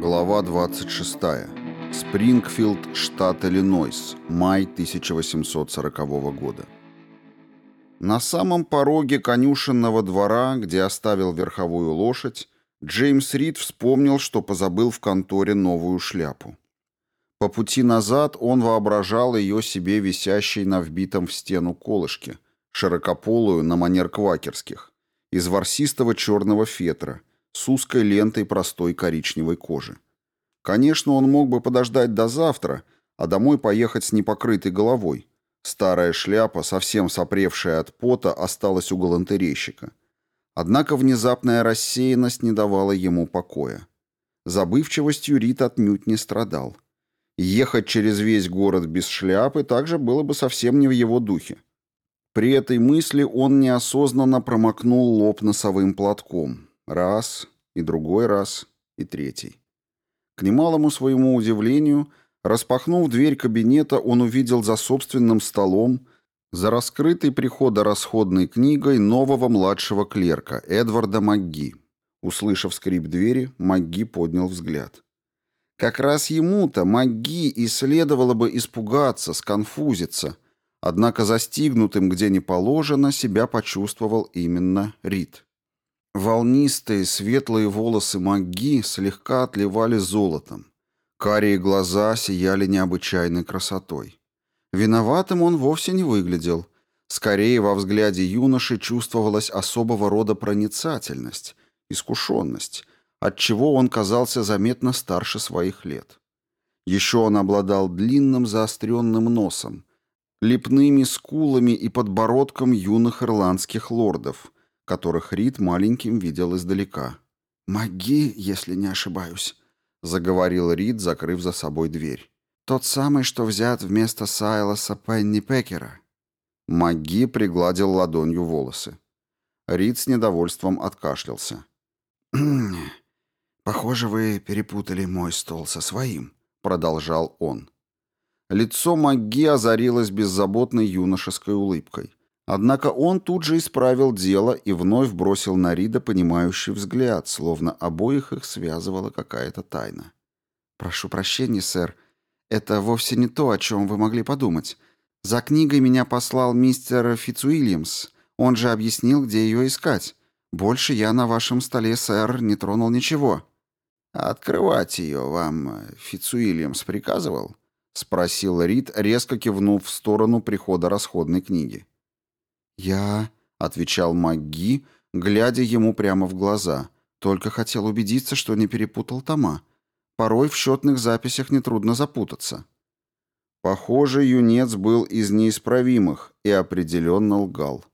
Глава 26. Спрингфилд, штат Иллинойс. Май 1840 года. На самом пороге конюшенного двора, где оставил верховую лошадь, Джеймс Рид вспомнил, что позабыл в конторе новую шляпу. По пути назад он воображал ее себе висящей на вбитом в стену колышке, широкополую на манер квакерских, из ворсистого черного фетра – с узкой лентой простой коричневой кожи. Конечно, он мог бы подождать до завтра, а домой поехать с непокрытой головой. Старая шляпа, совсем сопревшая от пота, осталась у галантерейщика. Однако внезапная рассеянность не давала ему покоя. Забывчивостью Рит отнюдь не страдал. Ехать через весь город без шляпы также было бы совсем не в его духе. При этой мысли он неосознанно промокнул лоб носовым платком. Раз, и другой раз, и третий. К немалому своему удивлению, распахнув дверь кабинета, он увидел за собственным столом, за раскрытой приходо-расходной книгой нового младшего клерка, Эдварда МакГи. Услышав скрип двери, МакГи поднял взгляд. Как раз ему-то, МакГи, и следовало бы испугаться, сконфузиться, однако застигнутым, где не положено, себя почувствовал именно Рид. Волнистые светлые волосы Маги слегка отливали золотом. Карие глаза сияли необычайной красотой. Виноватым он вовсе не выглядел. Скорее, во взгляде юноши чувствовалась особого рода проницательность, искушенность, отчего он казался заметно старше своих лет. Еще он обладал длинным заостренным носом, лепными скулами и подбородком юных ирландских лордов – которых Рид маленьким видел издалека. «Маги, если не ошибаюсь», — заговорил Рид, закрыв за собой дверь. «Тот самый, что взят вместо Сайлоса Пенни Пекера». Маги пригладил ладонью волосы. Рид с недовольством откашлялся. «Похоже, вы перепутали мой стол со своим», — продолжал он. Лицо Маги озарилось беззаботной юношеской улыбкой. Однако он тут же исправил дело и вновь бросил на Рида понимающий взгляд, словно обоих их связывала какая-то тайна. «Прошу прощения, сэр. Это вовсе не то, о чем вы могли подумать. За книгой меня послал мистер Фицуильямс. Он же объяснил, где ее искать. Больше я на вашем столе, сэр, не тронул ничего». «Открывать ее вам Фицуильямс приказывал?» — спросил Рид, резко кивнув в сторону прихода расходной книги. «Я...» — отвечал МакГи, глядя ему прямо в глаза. «Только хотел убедиться, что не перепутал тома. Порой в счетных записях нетрудно запутаться». Похоже, юнец был из неисправимых и определенно лгал.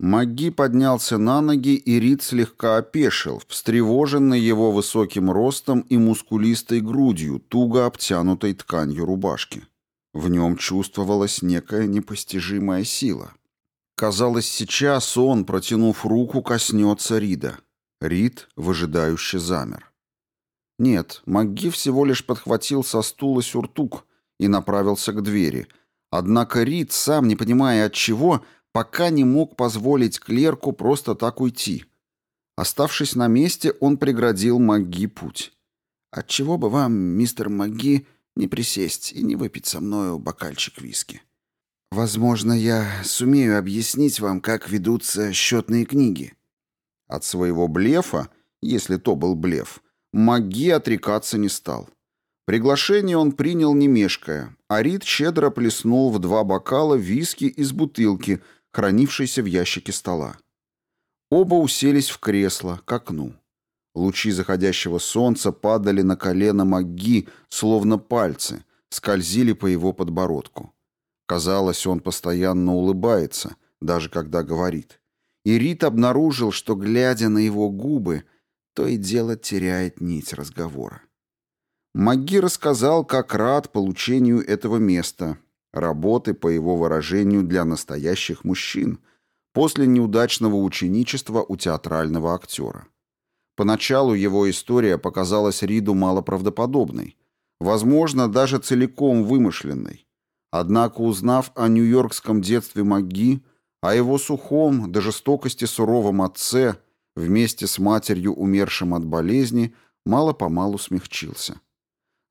Маги поднялся на ноги, и Рид слегка опешил, встревоженный его высоким ростом и мускулистой грудью, туго обтянутой тканью рубашки. В нем чувствовалась некая непостижимая сила. Казалось, сейчас он, протянув руку, коснется Рида. Рид выжидающе замер. Нет, МакГи всего лишь подхватил со стула сюртук и направился к двери. Однако Рид, сам не понимая от чего, пока не мог позволить клерку просто так уйти. Оставшись на месте, он преградил МакГи путь. «Отчего бы вам, мистер МакГи, не присесть и не выпить со мною бокальчик виски?» Возможно, я сумею объяснить вам, как ведутся счетные книги. От своего блефа, если то был блеф, Маги отрекаться не стал. Приглашение он принял не мешкая, а Рид щедро плеснул в два бокала виски из бутылки, хранившейся в ящике стола. Оба уселись в кресло, к окну. Лучи заходящего солнца падали на колено Маги, словно пальцы, скользили по его подбородку. Казалось, он постоянно улыбается, даже когда говорит. И Рит обнаружил, что, глядя на его губы, то и дело теряет нить разговора. Маги рассказал, как рад получению этого места, работы, по его выражению, для настоящих мужчин, после неудачного ученичества у театрального актера. Поначалу его история показалась Риду малоправдоподобной, возможно, даже целиком вымышленной. Однако, узнав о нью-йоркском детстве Маги, о его сухом, до жестокости суровом отце, вместе с матерью, умершим от болезни, мало-помалу смягчился.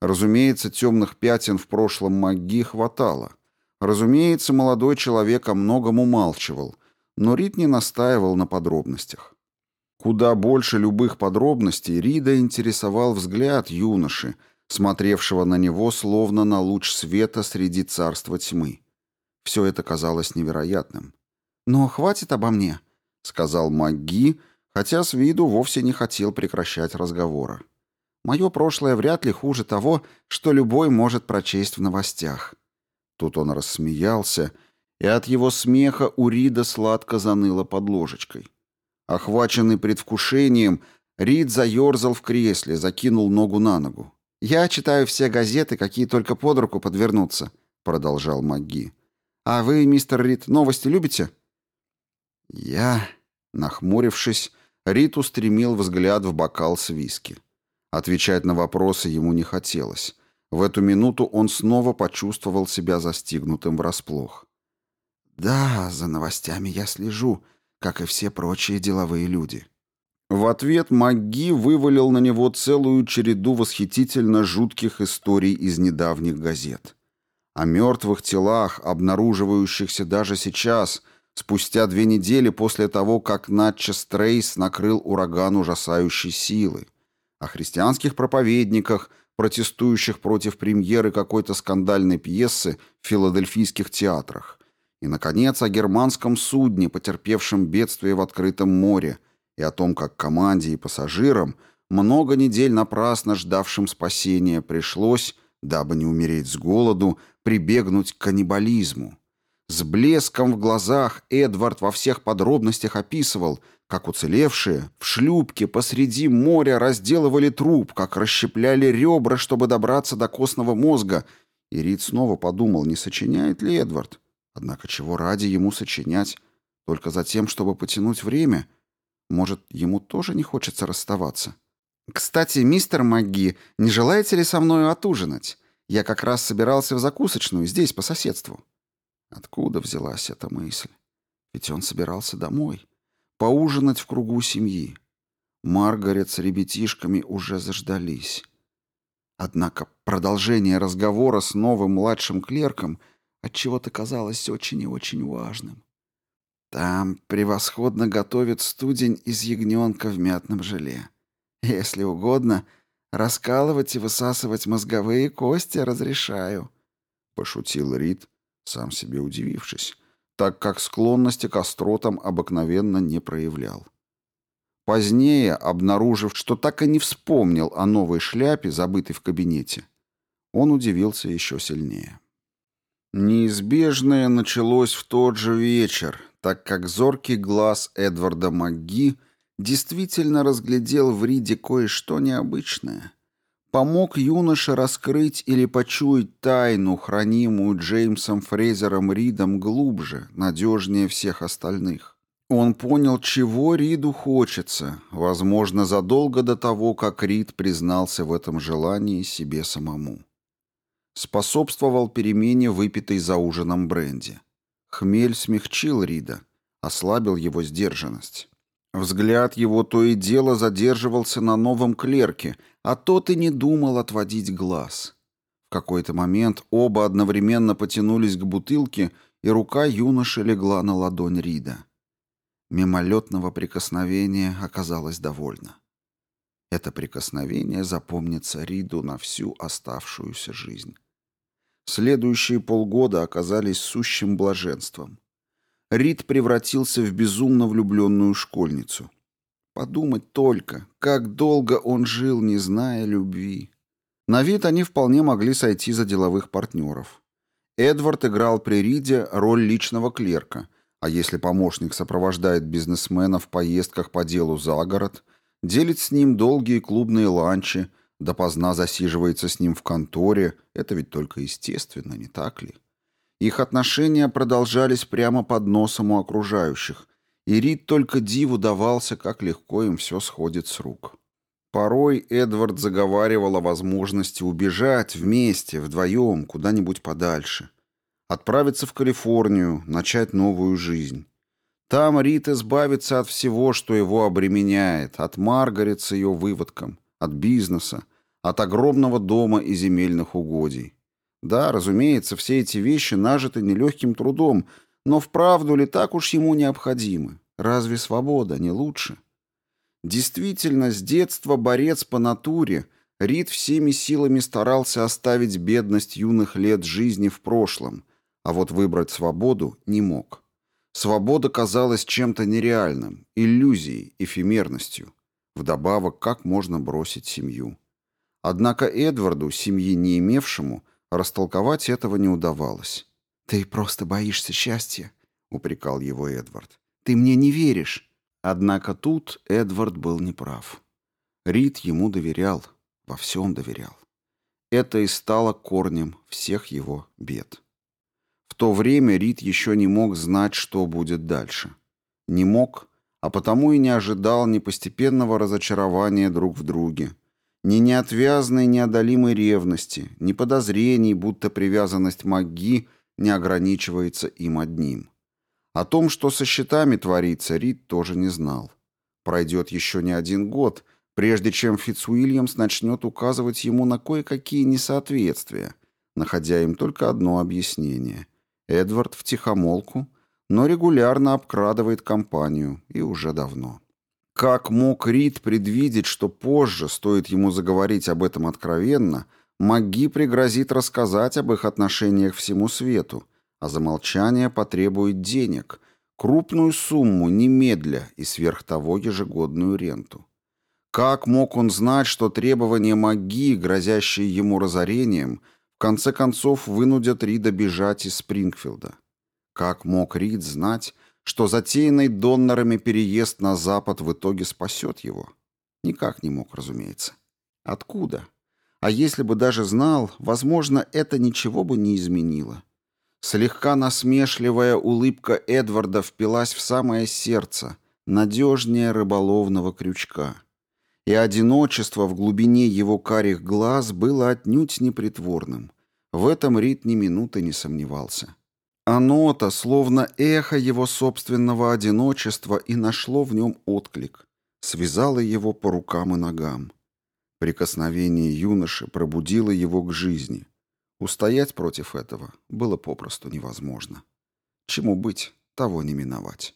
Разумеется, темных пятен в прошлом Маги хватало. Разумеется, молодой человек о многом умалчивал, но Рид не настаивал на подробностях. Куда больше любых подробностей Рида интересовал взгляд юноши, смотревшего на него словно на луч света среди царства тьмы. Все это казалось невероятным. «Но хватит обо мне», — сказал Маги, хотя с виду вовсе не хотел прекращать разговора. «Мое прошлое вряд ли хуже того, что любой может прочесть в новостях». Тут он рассмеялся, и от его смеха у Рида сладко заныло под ложечкой. Охваченный предвкушением, Рид заерзал в кресле, закинул ногу на ногу. «Я читаю все газеты, какие только под руку подвернутся», — продолжал Маги. «А вы, мистер Рид, новости любите?» «Я...» — нахмурившись, Рид устремил взгляд в бокал с виски. Отвечать на вопросы ему не хотелось. В эту минуту он снова почувствовал себя застигнутым врасплох. «Да, за новостями я слежу, как и все прочие деловые люди». В ответ Маги вывалил на него целую череду восхитительно жутких историй из недавних газет. О мертвых телах, обнаруживающихся даже сейчас, спустя две недели после того, как Натчес Трейс накрыл ураган ужасающей силы. О христианских проповедниках, протестующих против премьеры какой-то скандальной пьесы в филадельфийских театрах. И, наконец, о германском судне, потерпевшем бедствие в открытом море, и о том, как команде и пассажирам, много недель напрасно ждавшим спасения, пришлось, дабы не умереть с голоду, прибегнуть к каннибализму. С блеском в глазах Эдвард во всех подробностях описывал, как уцелевшие в шлюпке посреди моря разделывали труп, как расщепляли ребра, чтобы добраться до костного мозга, и Рид снова подумал, не сочиняет ли Эдвард. Однако чего ради ему сочинять? Только за тем, чтобы потянуть время — может, ему тоже не хочется расставаться? «Кстати, мистер Маги, не желаете ли со мною отужинать? Я как раз собирался в закусочную, здесь, по соседству». Откуда взялась эта мысль? Ведь он собирался домой. Поужинать в кругу семьи. Маргарет с ребятишками уже заждались. Однако продолжение разговора с новым младшим клерком отчего-то казалось очень и очень важным. Там превосходно готовят студень из ягненка в мятном желе. Если угодно, раскалывать и высасывать мозговые кости разрешаю», — пошутил Рид, сам себе удивившись, так как склонности к остротам обыкновенно не проявлял. Позднее, обнаружив, что так и не вспомнил о новой шляпе, забытой в кабинете, он удивился еще сильнее. Неизбежное началось в тот же вечер, так как зоркий глаз Эдварда МакГи действительно разглядел в Риде кое-что необычное. Помог юноше раскрыть или почуять тайну, хранимую Джеймсом Фрейзером Ридом глубже, надежнее всех остальных. Он понял, чего Риду хочется, возможно, задолго до того, как Рид признался в этом желании себе самому. Способствовал перемене выпитой за ужином бренди. Хмель смягчил Рида, ослабил его сдержанность. Взгляд его то и дело задерживался на новом клерке, а тот и не думал отводить глаз. В какой-то момент оба одновременно потянулись к бутылке, и рука юноши легла на ладонь Рида. Мимолетного прикосновения оказалось довольно. Это прикосновение запомнится Риду на всю оставшуюся жизнь. Следующие полгода оказались сущим блаженством. Рид превратился в безумно влюбленную школьницу. Подумать только, как долго он жил, не зная любви. На вид они вполне могли сойти за деловых партнеров. Эдвард играл при Риде роль личного клерка, а если помощник сопровождает бизнесмена в поездках по делу за город, делит с ним долгие клубные ланчи, допоздна засиживается с ним в конторе, это ведь только естественно, не так ли? Их отношения продолжались прямо под носом у окружающих, и Рид только диву давался, как легко им все сходит с рук. Порой Эдвард заговаривал о возможности убежать вместе, вдвоем, куда-нибудь подальше. Отправиться в Калифорнию, начать новую жизнь. Там Рид избавится от всего, что его обременяет, от Маргарет с ее выводком, от бизнеса, от огромного дома и земельных угодий. Да, разумеется, все эти вещи нажиты нелегким трудом, но вправду ли так уж ему необходимы? Разве свобода не лучше? Действительно, с детства борец по натуре, Рид всеми силами старался оставить бедность юных лет жизни в прошлом, а вот выбрать свободу не мог. Свобода казалась чем-то нереальным, иллюзией, эфемерностью. Вдобавок, как можно бросить семью? Однако Эдварду, семьи не имевшему, растолковать этого не удавалось. «Ты просто боишься счастья», — упрекал его Эдвард. «Ты мне не веришь». Однако тут Эдвард был неправ. Рид ему доверял, во всем доверял. Это и стало корнем всех его бед. В то время Рид еще не мог знать, что будет дальше. Не мог, а потому и не ожидал ни постепенного разочарования друг в друге, ни неотвязной неодолимой ревности, ни подозрений, будто привязанность Маги не ограничивается им одним. О том, что со счетами творится, Рид тоже не знал. Пройдет еще не один год, прежде чем Фицуильямс начнет указывать ему на кое-какие несоответствия, находя им только одно объяснение. Эдвард втихомолку, но регулярно обкрадывает компанию, и уже давно. Как мог Рид предвидеть, что позже, стоит ему заговорить об этом откровенно, Маги пригрозит рассказать об их отношениях всему свету, а за молчание потребует денег, крупную сумму немедля и сверх того ежегодную ренту. Как мог он знать, что требования Маги, грозящие ему разорением, в конце концов вынудят Рида бежать из Спрингфилда? Как мог Рид знать, что затеянный донорами переезд на Запад в итоге спасет его? Никак не мог, разумеется. Откуда? А если бы даже знал, возможно, это ничего бы не изменило. Слегка насмешливая улыбка Эдварда впилась в самое сердце, надежнее рыболовного крючка. И одиночество в глубине его карих глаз было отнюдь непритворным. В этом Рид ни минуты не сомневался. Оно-то, словно эхо его собственного одиночества, и нашло в нем отклик, связало его по рукам и ногам. Прикосновение юноши пробудило его к жизни. Устоять против этого было попросту невозможно. Чему быть, того не миновать.